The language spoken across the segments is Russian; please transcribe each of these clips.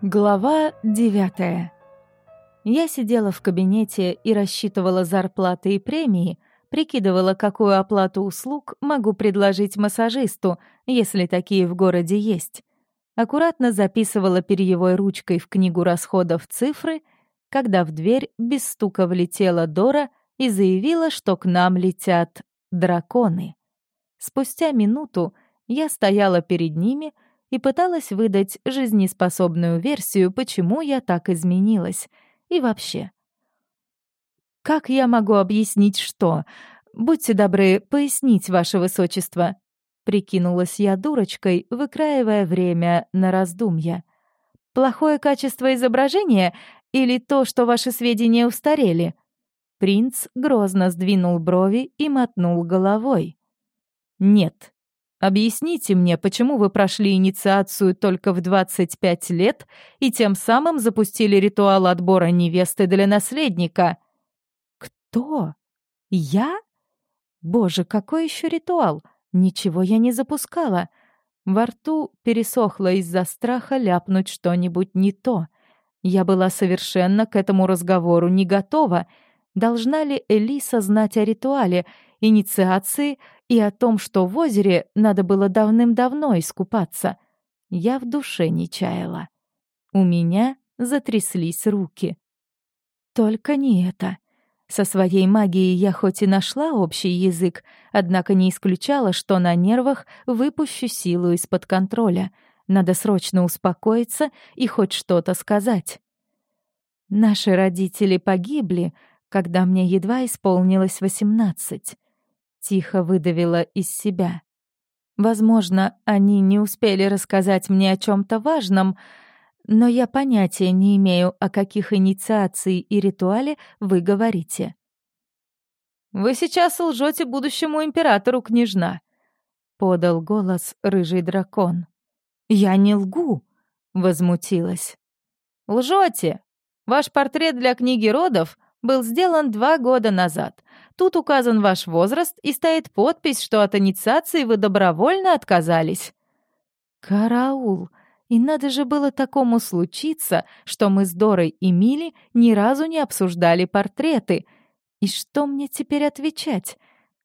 Глава девятая. Я сидела в кабинете и рассчитывала зарплаты и премии, прикидывала, какую оплату услуг могу предложить массажисту, если такие в городе есть. Аккуратно записывала перьевой ручкой в книгу расходов цифры, когда в дверь без стука влетела Дора и заявила, что к нам летят драконы. Спустя минуту я стояла перед ними — и пыталась выдать жизнеспособную версию, почему я так изменилась. И вообще. «Как я могу объяснить, что? Будьте добры, пояснить, ваше высочество», — прикинулась я дурочкой, выкраивая время на раздумья. «Плохое качество изображения или то, что ваши сведения устарели?» Принц грозно сдвинул брови и мотнул головой. «Нет, Объясните мне, почему вы прошли инициацию только в 25 лет и тем самым запустили ритуал отбора невесты для наследника? Кто? Я? Боже, какой еще ритуал? Ничего я не запускала. Во рту пересохло из-за страха ляпнуть что-нибудь не то. Я была совершенно к этому разговору не готова. Должна ли Элиса знать о ритуале, инициации и о том, что в озере надо было давным-давно искупаться, я в душе не чаяла. У меня затряслись руки. Только не это. Со своей магией я хоть и нашла общий язык, однако не исключала, что на нервах выпущу силу из-под контроля. Надо срочно успокоиться и хоть что-то сказать. Наши родители погибли, когда мне едва исполнилось восемнадцать. Тихо выдавила из себя. Возможно, они не успели рассказать мне о чем то важном, но я понятия не имею, о каких инициации и ритуале вы говорите. «Вы сейчас лжете будущему императору, княжна», — подал голос рыжий дракон. «Я не лгу», — возмутилась. «Лжете! Ваш портрет для книги родов был сделан два года назад. Тут указан ваш возраст и стоит подпись, что от инициации вы добровольно отказались». «Караул! И надо же было такому случиться, что мы с Дорой и Мили ни разу не обсуждали портреты. И что мне теперь отвечать?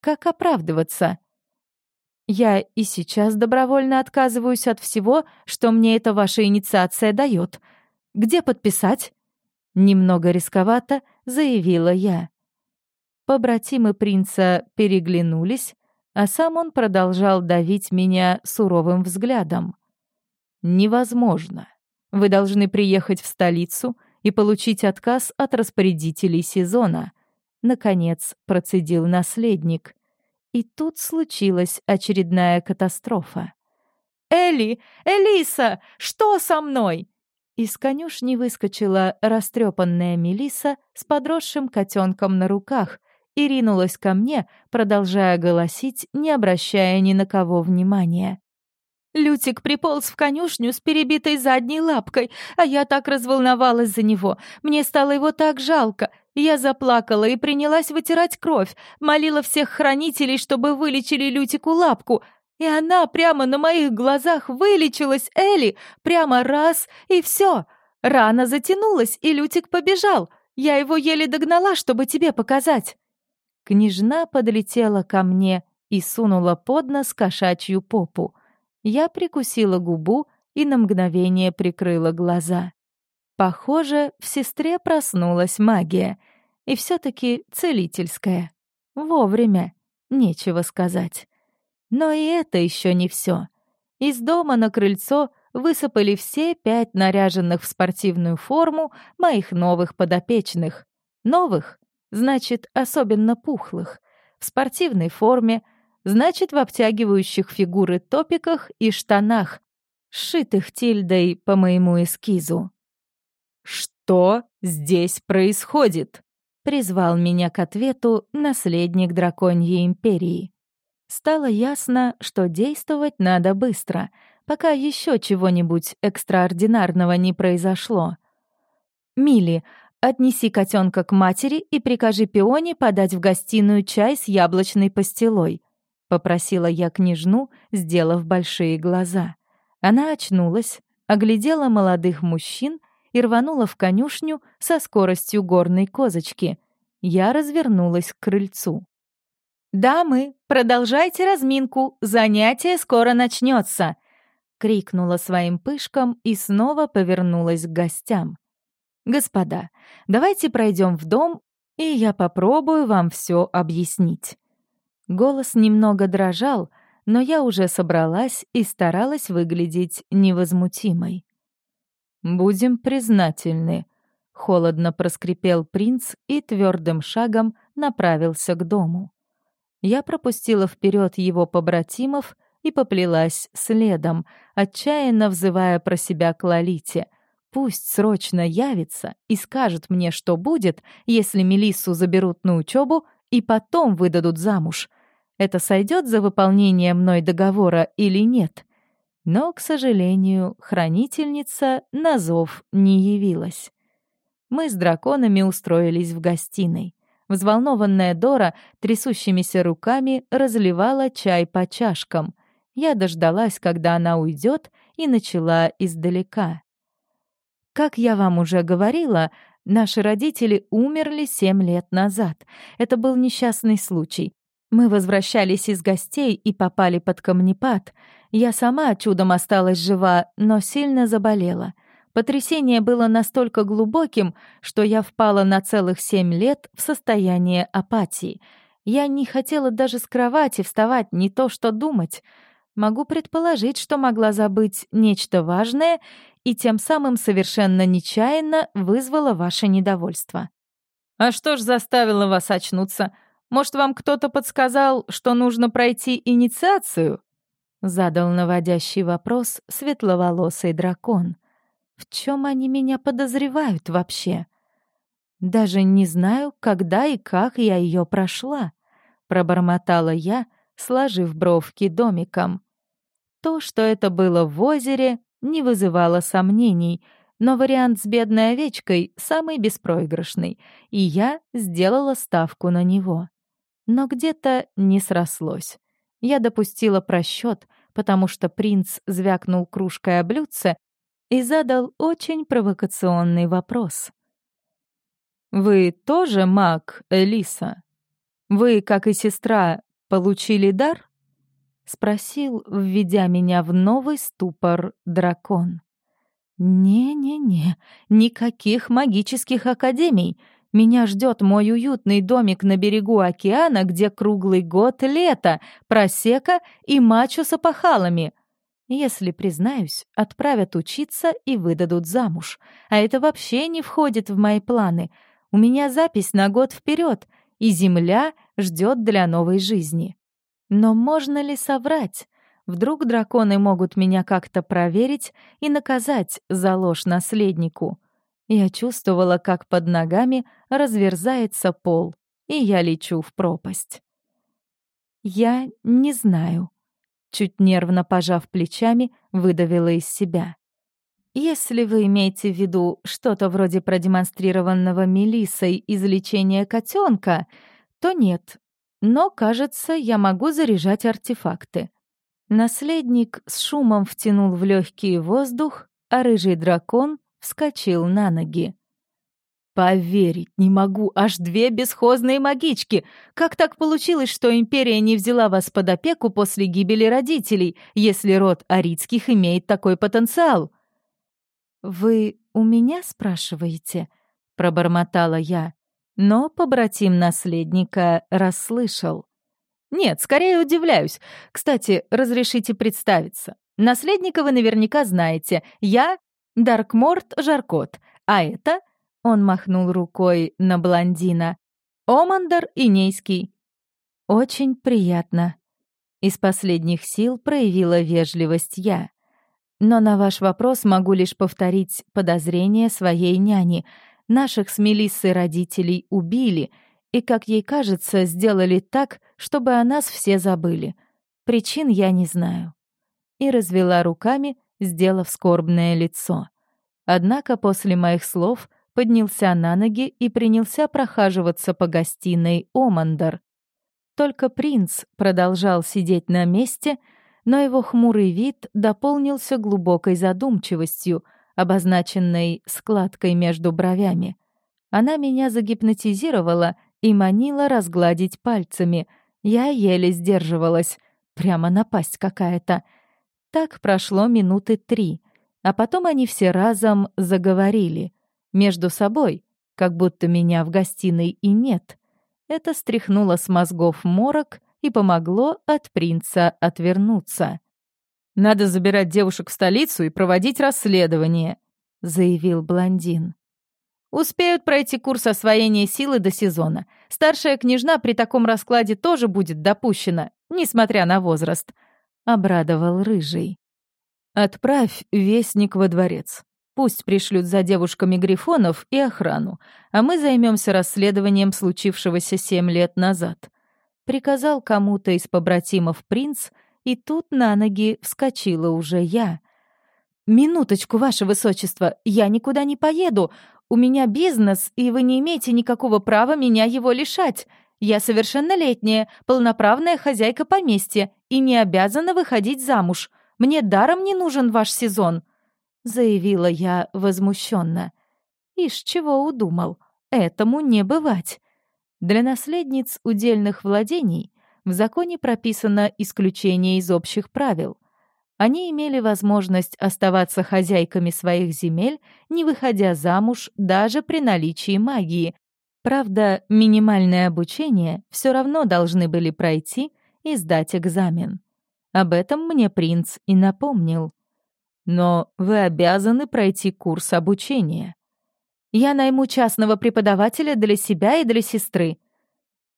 Как оправдываться?» «Я и сейчас добровольно отказываюсь от всего, что мне эта ваша инициация дает. Где подписать?» Немного рисковато заявила я. Побратимы принца переглянулись, а сам он продолжал давить меня суровым взглядом. «Невозможно. Вы должны приехать в столицу и получить отказ от распорядителей сезона», — наконец процедил наследник. И тут случилась очередная катастрофа. «Элли! Элиса! Что со мной?» Из конюшни выскочила растрепанная Мелиса с подросшим котенком на руках и ринулась ко мне, продолжая голосить, не обращая ни на кого внимания. Лютик приполз в конюшню с перебитой задней лапкой, а я так разволновалась за него. Мне стало его так жалко. Я заплакала и принялась вытирать кровь, молила всех хранителей, чтобы вылечили Лютику лапку. И она прямо на моих глазах вылечилась, Элли, прямо раз и все. Рана затянулась, и Лютик побежал. Я его еле догнала, чтобы тебе показать. Княжна подлетела ко мне и сунула под нос кошачью попу. Я прикусила губу и на мгновение прикрыла глаза. Похоже, в сестре проснулась магия. И все таки целительская. Вовремя. Нечего сказать. Но и это еще не все. Из дома на крыльцо высыпали все пять наряженных в спортивную форму моих новых подопечных. Новых значит, особенно пухлых, в спортивной форме, значит, в обтягивающих фигуры топиках и штанах, сшитых тильдой по моему эскизу. «Что здесь происходит?» — призвал меня к ответу наследник драконьей империи. Стало ясно, что действовать надо быстро, пока еще чего-нибудь экстраординарного не произошло. «Милли, Отнеси котенка к матери и прикажи Пионе подать в гостиную чай с яблочной пастилой», — попросила я княжну, сделав большие глаза. Она очнулась, оглядела молодых мужчин и рванула в конюшню со скоростью горной козочки. Я развернулась к крыльцу. «Дамы, продолжайте разминку, занятие скоро начнется!» — крикнула своим пышкам и снова повернулась к гостям. «Господа, давайте пройдем в дом, и я попробую вам все объяснить». Голос немного дрожал, но я уже собралась и старалась выглядеть невозмутимой. «Будем признательны», — холодно проскрипел принц и твердым шагом направился к дому. Я пропустила вперед его побратимов и поплелась следом, отчаянно взывая про себя к Лолите. Пусть срочно явится и скажет мне, что будет, если Мелиссу заберут на учебу и потом выдадут замуж. Это сойдет за выполнение мной договора или нет? Но, к сожалению, хранительница на зов не явилась. Мы с драконами устроились в гостиной. Взволнованная Дора трясущимися руками разливала чай по чашкам. Я дождалась, когда она уйдет, и начала издалека. Как я вам уже говорила, наши родители умерли семь лет назад. Это был несчастный случай. Мы возвращались из гостей и попали под камнепад. Я сама чудом осталась жива, но сильно заболела. Потрясение было настолько глубоким, что я впала на целых семь лет в состояние апатии. Я не хотела даже с кровати вставать, не то что думать. Могу предположить, что могла забыть нечто важное и тем самым совершенно нечаянно вызвала ваше недовольство. «А что ж заставило вас очнуться?» Может, вам кто-то подсказал, что нужно пройти инициацию?» Задал наводящий вопрос светловолосый дракон. «В чем они меня подозревают вообще?» «Даже не знаю, когда и как я ее прошла», — пробормотала я, сложив бровки домиком. То, что это было в озере, не вызывало сомнений, но вариант с бедной овечкой самый беспроигрышный, и я сделала ставку на него. Но где-то не срослось. Я допустила просчет, потому что принц звякнул кружкой о блюдце и задал очень провокационный вопрос. «Вы тоже маг, Элиса? Вы, как и сестра, получили дар?» — спросил, введя меня в новый ступор дракон. «Не-не-не, никаких магических академий. Меня ждет мой уютный домик на берегу океана, где круглый год лето, просека и мачо с опахалами. Если признаюсь, отправят учиться и выдадут замуж. А это вообще не входит в мои планы. У меня запись на год вперед, и земля ждет для новой жизни. Но можно ли соврать? Вдруг драконы могут меня как-то проверить и наказать за ложь наследнику. Я чувствовала, как под ногами разверзается пол, и я лечу в пропасть. «Я не знаю», — чуть нервно пожав плечами, выдавила из себя. «Если вы имеете в виду что-то вроде продемонстрированного Мелиссой излечения котенка, то нет. Но, кажется, я могу заряжать артефакты». Наследник с шумом втянул в легкий воздух, а рыжий дракон вскочил на ноги. «Поверить не могу, аж две бесхозные магички! Как так получилось, что Империя не взяла вас под опеку после гибели родителей, если род Арицких имеет такой потенциал?» «Вы у меня спрашиваете?» — пробормотала я, но побратим наследника расслышал. «Нет, скорее удивляюсь. Кстати, разрешите представиться. Наследника вы наверняка знаете. Я Даркморт Жаркот, а это...» Он махнул рукой на блондина. «Омандер Инейский». «Очень приятно». Из последних сил проявила вежливость я. Но на ваш вопрос могу лишь повторить подозрение своей няни. Наших с Мелиссой родителей убили, и, как ей кажется, сделали так, чтобы о нас все забыли. Причин я не знаю. И развела руками, сделав скорбное лицо. Однако после моих слов поднялся на ноги и принялся прохаживаться по гостиной Омандар. Только принц продолжал сидеть на месте, но его хмурый вид дополнился глубокой задумчивостью, обозначенной складкой между бровями. Она меня загипнотизировала и манила разгладить пальцами. Я еле сдерживалась. Прямо напасть какая-то. Так прошло минуты три, а потом они все разом заговорили. Между собой, как будто меня в гостиной и нет. Это стряхнуло с мозгов морок и помогло от принца отвернуться. «Надо забирать девушек в столицу и проводить расследование», — заявил блондин. «Успеют пройти курс освоения силы до сезона. Старшая княжна при таком раскладе тоже будет допущена, несмотря на возраст», — обрадовал Рыжий. «Отправь вестник во дворец. Пусть пришлют за девушками грифонов и охрану, а мы займемся расследованием случившегося семь лет назад», — приказал кому-то из побратимов принц, и тут на ноги вскочила уже я. «Минуточку, ваше высочество, я никуда не поеду. У меня бизнес, и вы не имеете никакого права меня его лишать. Я совершеннолетняя, полноправная хозяйка поместья и не обязана выходить замуж. Мне даром не нужен ваш сезон», — заявила я возмущенно. «Ишь, чего удумал? Этому не бывать». Для наследниц удельных владений в законе прописано исключение из общих правил. Они имели возможность оставаться хозяйками своих земель, не выходя замуж даже при наличии магии. Правда, минимальное обучение все равно должны были пройти и сдать экзамен. Об этом мне принц и напомнил. Но вы обязаны пройти курс обучения. Я найму частного преподавателя для себя и для сестры.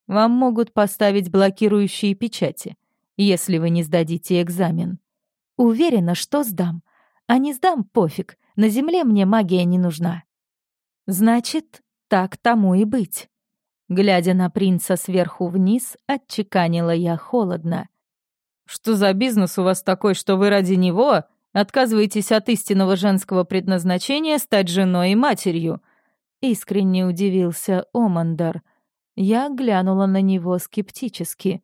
Вам могут поставить блокирующие печати, если вы не сдадите экзамен. Уверена, что сдам. А не сдам, пофиг. На земле мне магия не нужна. Значит, так тому и быть. Глядя на принца сверху вниз, отчеканила я холодно. «Что за бизнес у вас такой, что вы ради него отказываетесь от истинного женского предназначения стать женой и матерью?» Искренне удивился Омандар. Я глянула на него скептически.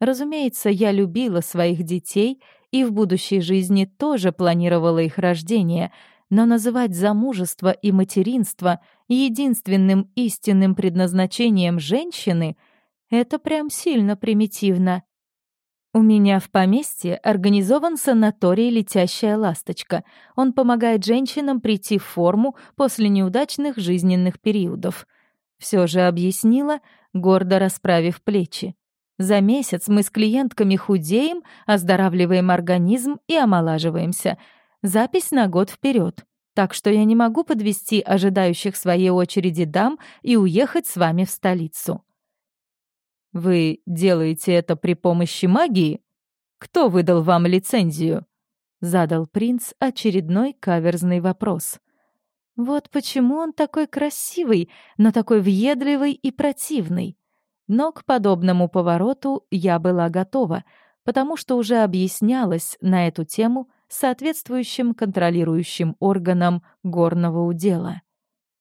Разумеется, я любила своих детей и в будущей жизни тоже планировала их рождение, но называть замужество и материнство единственным истинным предназначением женщины — это прям сильно примитивно. У меня в поместье организован санаторий «Летящая ласточка». Он помогает женщинам прийти в форму после неудачных жизненных периодов. Все же объяснила, гордо расправив плечи. За месяц мы с клиентками худеем, оздоравливаем организм и омолаживаемся. Запись на год вперед. Так что я не могу подвести ожидающих своей очереди дам и уехать с вами в столицу. Вы делаете это при помощи магии? Кто выдал вам лицензию? Задал принц очередной каверзный вопрос. Вот почему он такой красивый, но такой въедливый и противный. Но к подобному повороту я была готова, потому что уже объяснялась на эту тему соответствующим контролирующим органам горного удела.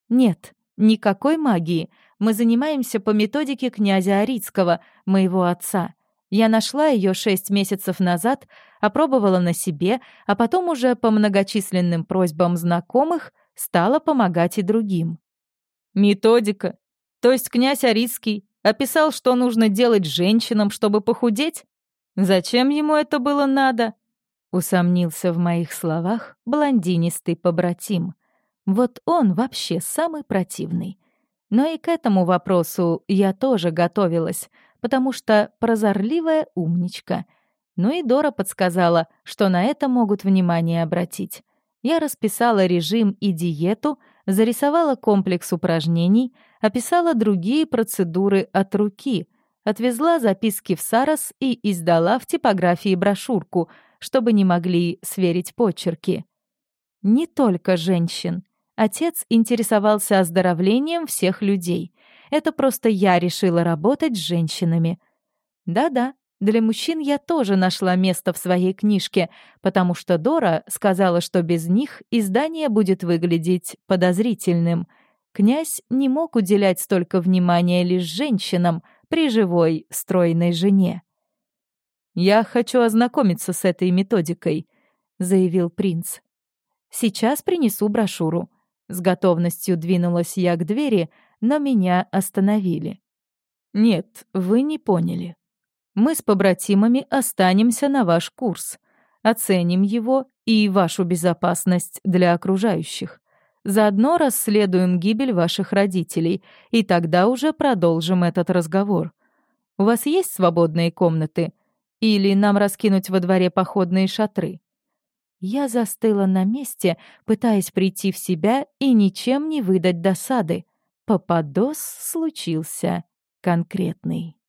Нет, никакой магии. Мы занимаемся по методике князя Арицкого, моего отца. Я нашла ее шесть месяцев назад, опробовала на себе, а потом уже по многочисленным просьбам знакомых стала помогать и другим. Методика? То есть князь Арицкий Описал, что нужно делать женщинам, чтобы похудеть? Зачем ему это было надо? Усомнился в моих словах блондинистый побратим. Вот он вообще самый противный. Но и к этому вопросу я тоже готовилась, потому что прозорливая умничка. Ну и Дора подсказала, что на это могут внимание обратить. Я расписала режим и диету, зарисовала комплекс упражнений, описала другие процедуры от руки, отвезла записки в Сарас и издала в типографии брошюрку, чтобы не могли сверить почерки. Не только женщин. Отец интересовался оздоровлением всех людей. Это просто я решила работать с женщинами. Да-да, для мужчин я тоже нашла место в своей книжке, потому что Дора сказала, что без них издание будет выглядеть подозрительным. Князь не мог уделять столько внимания лишь женщинам при живой, стройной жене. «Я хочу ознакомиться с этой методикой», — заявил принц. «Сейчас принесу брошюру». С готовностью двинулась я к двери, но меня остановили. «Нет, вы не поняли. Мы с побратимами останемся на ваш курс, оценим его и вашу безопасность для окружающих. Заодно расследуем гибель ваших родителей, и тогда уже продолжим этот разговор. У вас есть свободные комнаты? Или нам раскинуть во дворе походные шатры?» Я застыла на месте, пытаясь прийти в себя и ничем не выдать досады. Попадос случился конкретный.